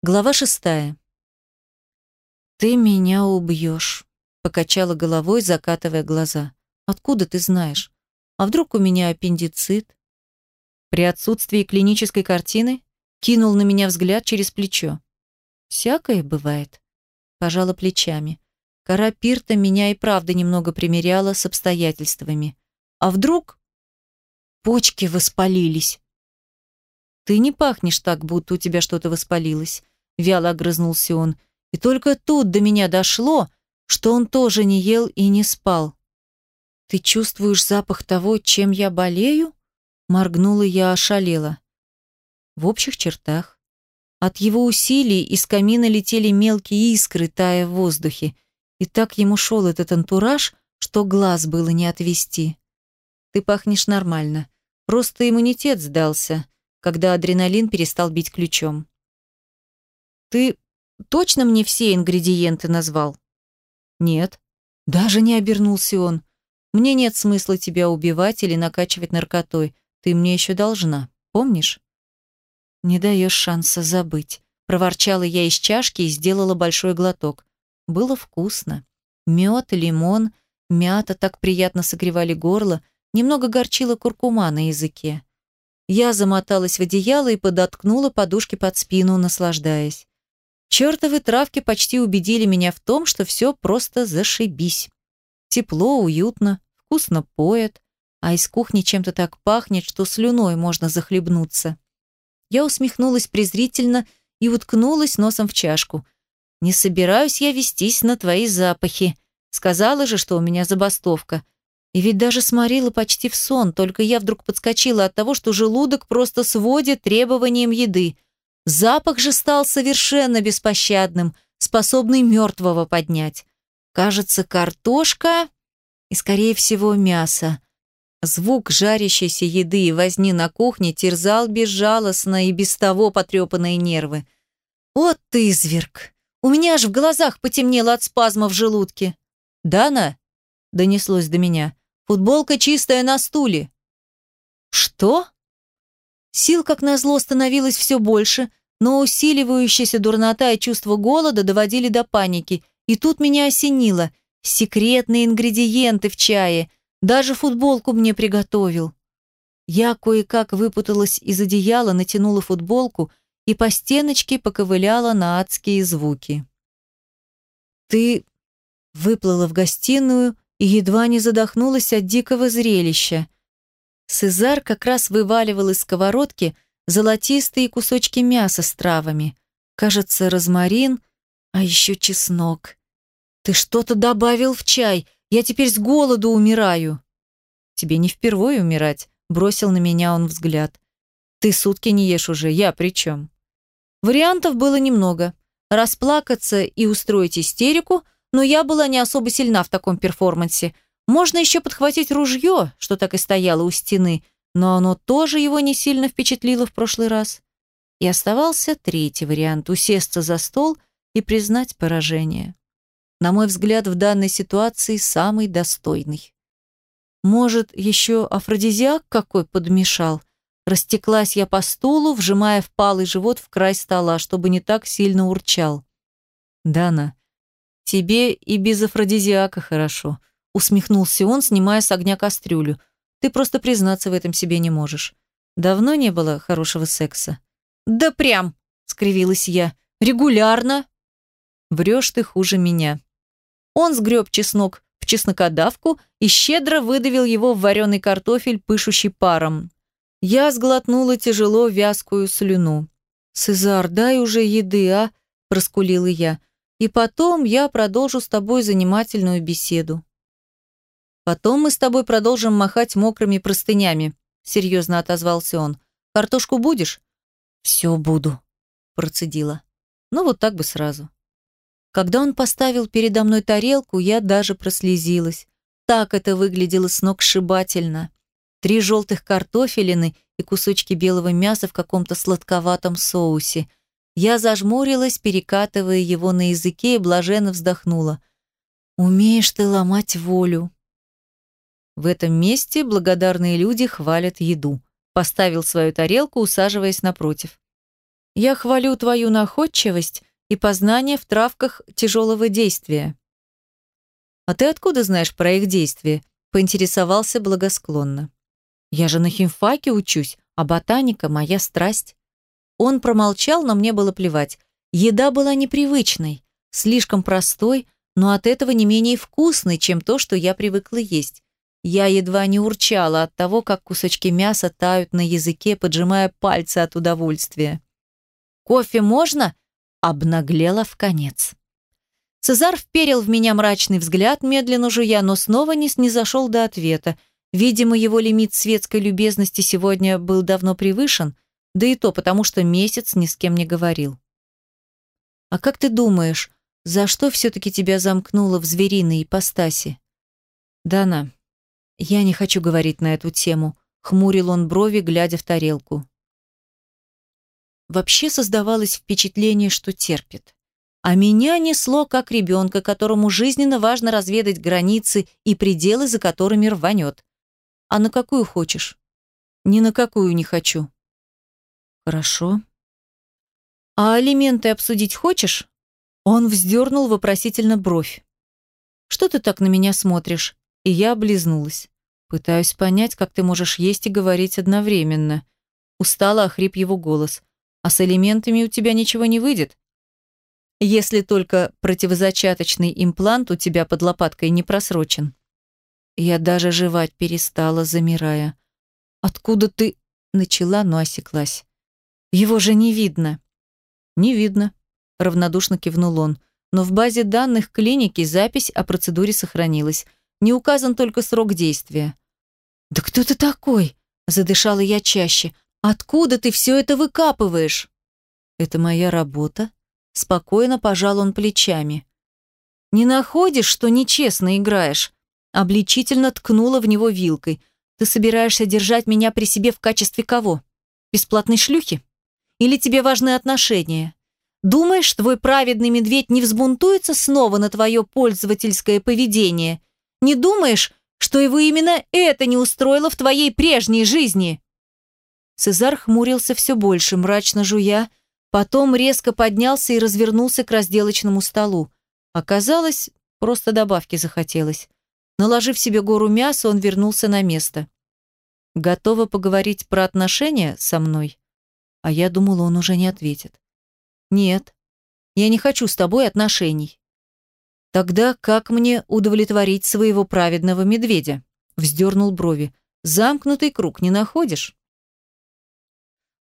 Глава шестая. «Ты меня убьешь», — покачала головой, закатывая глаза. «Откуда ты знаешь? А вдруг у меня аппендицит?» При отсутствии клинической картины кинул на меня взгляд через плечо. «Всякое бывает», — пожала плечами. Кора Пирта меня и правда немного примеряла с обстоятельствами. «А вдруг...» «Почки воспалились», «Ты не пахнешь так, будто у тебя что-то воспалилось», — вяло огрызнулся он. И только тут до меня дошло, что он тоже не ел и не спал. «Ты чувствуешь запах того, чем я болею?» Моргнула я ошалела. В общих чертах. От его усилий из камина летели мелкие искры, тая в воздухе. И так ему шел этот антураж, что глаз было не отвести. «Ты пахнешь нормально. Просто иммунитет сдался», когда адреналин перестал бить ключом. «Ты точно мне все ингредиенты назвал?» «Нет». Даже не обернулся он. «Мне нет смысла тебя убивать или накачивать наркотой. Ты мне еще должна, помнишь?» «Не даешь шанса забыть», — проворчала я из чашки и сделала большой глоток. Было вкусно. Мед, лимон, мята так приятно согревали горло, немного горчила куркума на языке. Я замоталась в одеяло и подоткнула подушки под спину, наслаждаясь. Чертовы травки почти убедили меня в том, что все просто зашибись. Тепло, уютно, вкусно поет, а из кухни чем-то так пахнет, что слюной можно захлебнуться. Я усмехнулась презрительно и уткнулась носом в чашку. «Не собираюсь я вестись на твои запахи. Сказала же, что у меня забастовка. И ведь даже сморила почти в сон, только я вдруг подскочила от того, что желудок просто сводит требованием еды. Запах же стал совершенно беспощадным, способный мертвого поднять. Кажется, картошка и, скорее всего, мясо. Звук жарящейся еды и возни на кухне терзал безжалостно и без того потрепанные нервы. «Вот ты, зверг! У меня аж в глазах потемнело от спазма в желудке!» «Дана?» — донеслось до меня. Футболка чистая на стуле». «Что?» Сил, как назло, становилось все больше, но усиливающаяся дурнота и чувство голода доводили до паники. И тут меня осенило. Секретные ингредиенты в чае. Даже футболку мне приготовил. Я кое-как выпуталась из одеяла, натянула футболку и по стеночке поковыляла на адские звуки. «Ты...» Выплыла в гостиную и едва не задохнулась от дикого зрелища. Сезар как раз вываливал из сковородки золотистые кусочки мяса с травами. Кажется, розмарин, а еще чеснок. «Ты что-то добавил в чай, я теперь с голоду умираю». «Тебе не впервые умирать», — бросил на меня он взгляд. «Ты сутки не ешь уже, я при чем?» Вариантов было немного. Расплакаться и устроить истерику — но я была не особо сильна в таком перформансе. Можно еще подхватить ружье, что так и стояло у стены, но оно тоже его не сильно впечатлило в прошлый раз. И оставался третий вариант – усесться за стол и признать поражение. На мой взгляд, в данной ситуации самый достойный. Может, еще афродизиак какой подмешал? Растеклась я по стулу, вжимая впалый живот в край стола, чтобы не так сильно урчал. «Дана, «Тебе и без афродизиака хорошо», — усмехнулся он, снимая с огня кастрюлю. «Ты просто признаться в этом себе не можешь. Давно не было хорошего секса?» «Да прям!» — скривилась я. «Регулярно!» «Врешь ты хуже меня». Он сгреб чеснок в чеснокодавку и щедро выдавил его в вареный картофель, пышущий паром. Я сглотнула тяжело вязкую слюну. «Сезар, дай уже еды, а?» – проскулила я. И потом я продолжу с тобой занимательную беседу. Потом мы с тобой продолжим махать мокрыми простынями, серьезно отозвался он. Картошку будешь? Все буду, процедила. Ну вот так бы сразу. Когда он поставил передо мной тарелку, я даже прослезилась. Так это выглядело сногсшибательно. Три желтых картофелины и кусочки белого мяса в каком-то сладковатом соусе. Я зажмурилась, перекатывая его на языке и блаженно вздохнула. «Умеешь ты ломать волю». В этом месте благодарные люди хвалят еду. Поставил свою тарелку, усаживаясь напротив. Я хвалю твою находчивость и познание в травках тяжелого действия. А ты откуда знаешь про их действия? Поинтересовался благосклонно. Я же на химфаке учусь, а ботаника – моя страсть. Он промолчал, но мне было плевать. Еда была непривычной, слишком простой, но от этого не менее вкусной, чем то, что я привыкла есть. Я едва не урчала от того, как кусочки мяса тают на языке, поджимая пальцы от удовольствия. «Кофе можно?» – обнаглела в конец. Цезар вперил в меня мрачный взгляд, медленно жуя, но снова не снизошел до ответа. Видимо, его лимит светской любезности сегодня был давно превышен, да и то потому, что месяц ни с кем не говорил. «А как ты думаешь, за что все-таки тебя замкнуло в звериной ипостаси?» «Дана, я не хочу говорить на эту тему», — хмурил он брови, глядя в тарелку. Вообще создавалось впечатление, что терпит. А меня несло как ребенка, которому жизненно важно разведать границы и пределы, за которыми рванет. А на какую хочешь? Ни на какую не хочу. Хорошо. А алименты обсудить хочешь? Он вздернул вопросительно бровь. Что ты так на меня смотришь? И я облизнулась. Пытаюсь понять, как ты можешь есть и говорить одновременно. Устала охрип его голос. А с элементами у тебя ничего не выйдет. Если только противозачаточный имплант у тебя под лопаткой не просрочен. Я даже жевать перестала, замирая. «Откуда ты...» — начала, но осеклась. «Его же не видно». «Не видно», — равнодушно кивнул он. «Но в базе данных клиники запись о процедуре сохранилась. Не указан только срок действия». «Да кто ты такой?» — задышала я чаще. Откуда ты все это выкапываешь? Это моя работа. Спокойно пожал он плечами. Не находишь, что нечестно играешь? Обличительно ткнула в него вилкой. Ты собираешься держать меня при себе в качестве кого? Бесплатной шлюхи? Или тебе важны отношения? Думаешь, твой праведный медведь не взбунтуется снова на твое пользовательское поведение? Не думаешь, что его именно это не устроило в твоей прежней жизни?» Цезар хмурился все больше, мрачно жуя, потом резко поднялся и развернулся к разделочному столу. Оказалось, просто добавки захотелось. Наложив себе гору мяса, он вернулся на место. «Готова поговорить про отношения со мной?» А я думала, он уже не ответит. «Нет, я не хочу с тобой отношений». «Тогда как мне удовлетворить своего праведного медведя?» Вздернул брови. «Замкнутый круг не находишь?»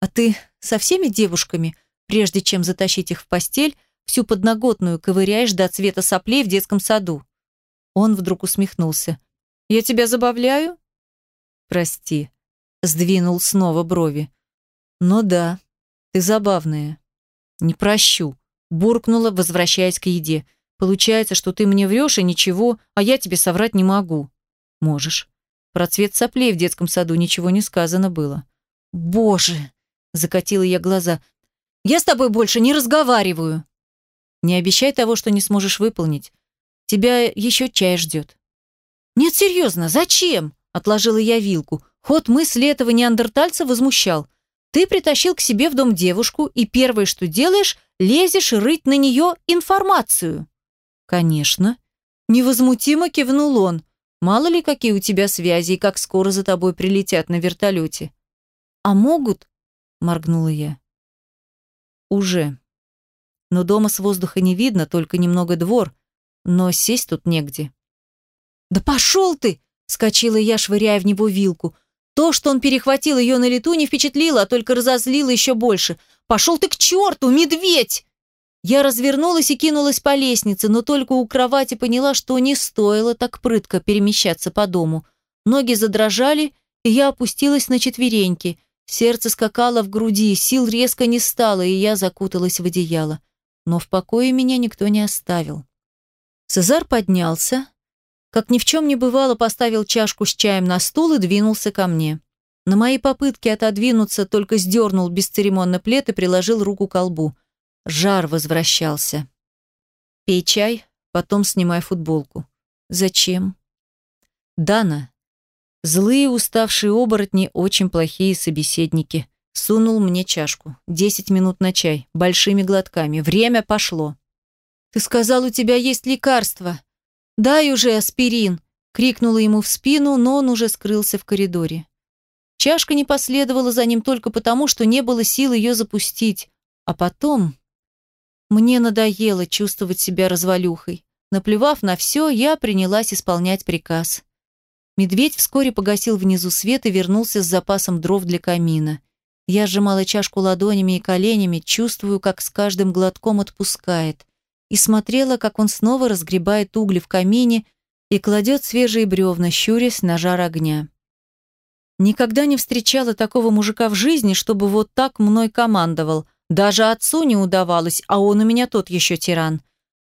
А ты со всеми девушками, прежде чем затащить их в постель, всю подноготную ковыряешь до цвета соплей в детском саду?» Он вдруг усмехнулся. «Я тебя забавляю?» «Прости», — сдвинул снова брови. «Ну да, ты забавная». «Не прощу», — буркнула, возвращаясь к еде. «Получается, что ты мне врешь и ничего, а я тебе соврать не могу». «Можешь». Про цвет соплей в детском саду ничего не сказано было. «Боже!» Закатила я глаза. «Я с тобой больше не разговариваю!» «Не обещай того, что не сможешь выполнить. Тебя еще чай ждет». «Нет, серьезно, зачем?» Отложила я вилку. Ход мысли этого неандертальца возмущал. «Ты притащил к себе в дом девушку, и первое, что делаешь, лезешь рыть на нее информацию». «Конечно». Невозмутимо кивнул он. «Мало ли, какие у тебя связи и как скоро за тобой прилетят на вертолете». «А могут моргнула я. Уже. Но дома с воздуха не видно, только немного двор, но сесть тут негде. Да пошел ты! Скочила я, швыряя в него вилку. То, что он перехватил ее на лету, не впечатлило, а только разозлило еще больше. «Пошел ты к черту, медведь!» Я развернулась и кинулась по лестнице, но только у кровати поняла, что не стоило так прытко перемещаться по дому. Ноги задрожали, и я опустилась на четвереньки. Сердце скакало в груди, сил резко не стало, и я закуталась в одеяло. Но в покое меня никто не оставил. Цезар поднялся, как ни в чем не бывало, поставил чашку с чаем на стул и двинулся ко мне. На мои попытки отодвинуться только сдернул бесцеремонно плед и приложил руку к колбу. Жар возвращался. «Пей чай, потом снимай футболку». «Зачем?» «Дана, Злые, уставшие оборотни – очень плохие собеседники, Сунул мне чашку. Десять минут на чай. Большими глотками. Время пошло. «Ты сказал, у тебя есть лекарство. Дай уже аспирин!» Крикнула ему в спину, но он уже скрылся в коридоре. Чашка не последовала за ним только потому, что не было сил ее запустить. А потом... Мне надоело чувствовать себя развалюхой. Наплевав на все, я принялась исполнять приказ. Медведь вскоре погасил внизу свет и вернулся с запасом дров для камина. Я сжимала чашку ладонями и коленями, чувствую, как с каждым глотком отпускает, и смотрела, как он снова разгребает угли в камине и кладет свежие бревна, щурясь на жар огня. Никогда не встречала такого мужика в жизни, чтобы вот так мной командовал. Даже отцу не удавалось, а он у меня тот еще тиран.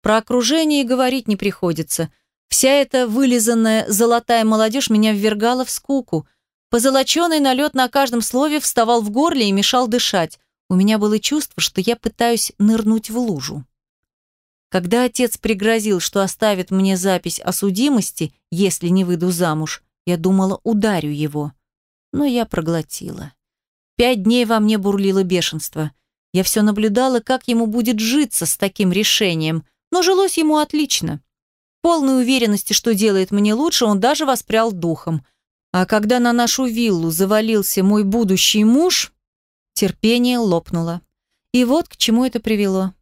Про окружение говорить не приходится. Вся эта вылизанная золотая молодежь меня ввергала в скуку. Позолоченный налет на каждом слове вставал в горле и мешал дышать. У меня было чувство, что я пытаюсь нырнуть в лужу. Когда отец пригрозил, что оставит мне запись о судимости, если не выйду замуж, я думала, ударю его. Но я проглотила. Пять дней во мне бурлило бешенство. Я все наблюдала, как ему будет житься с таким решением – но жилось ему отлично. Полной уверенности, что делает мне лучше, он даже воспрял духом. А когда на нашу виллу завалился мой будущий муж, терпение лопнуло. И вот к чему это привело.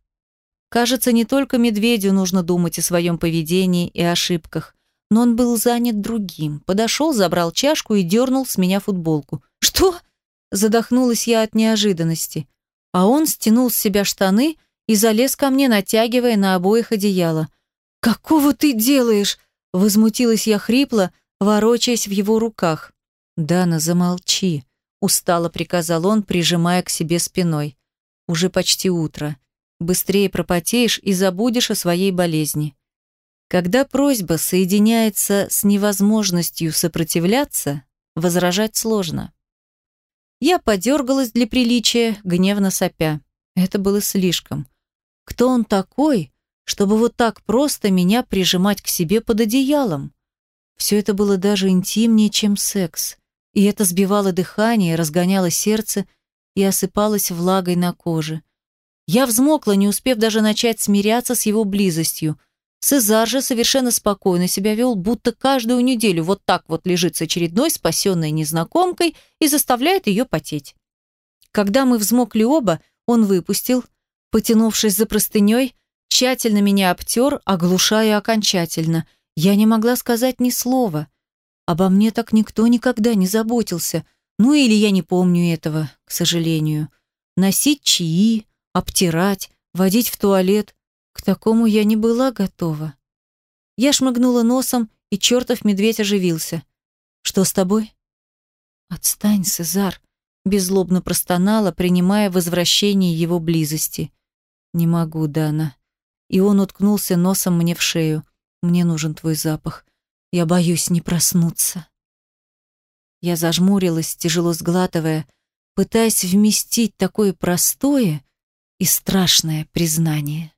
Кажется, не только медведю нужно думать о своем поведении и ошибках, но он был занят другим. Подошел, забрал чашку и дернул с меня футболку. «Что?» – задохнулась я от неожиданности. А он стянул с себя штаны и залез ко мне, натягивая на обоих одеяло. «Какого ты делаешь?» – возмутилась я хрипло, ворочаясь в его руках. «Дана, замолчи», – устало приказал он, прижимая к себе спиной. «Уже почти утро. Быстрее пропотеешь и забудешь о своей болезни». Когда просьба соединяется с невозможностью сопротивляться, возражать сложно. Я подергалась для приличия, гневно сопя. Это было слишком. Кто он такой, чтобы вот так просто меня прижимать к себе под одеялом? Все это было даже интимнее, чем секс. И это сбивало дыхание, разгоняло сердце и осыпалось влагой на коже. Я взмокла, не успев даже начать смиряться с его близостью. Сезар же совершенно спокойно себя вел, будто каждую неделю вот так вот лежит с очередной спасенной незнакомкой и заставляет ее потеть. Когда мы взмокли оба, он выпустил, Потянувшись за простыней, тщательно меня обтер, оглушая окончательно. Я не могла сказать ни слова. Обо мне так никто никогда не заботился. Ну или я не помню этого, к сожалению. Носить чаи, обтирать, водить в туалет. К такому я не была готова. Я шмыгнула носом, и чертов медведь оживился. «Что с тобой?» «Отстань, Сезар», — беззлобно простонала, принимая возвращение его близости. «Не могу, Дана». И он уткнулся носом мне в шею. «Мне нужен твой запах. Я боюсь не проснуться». Я зажмурилась, тяжело сглатывая, пытаясь вместить такое простое и страшное признание.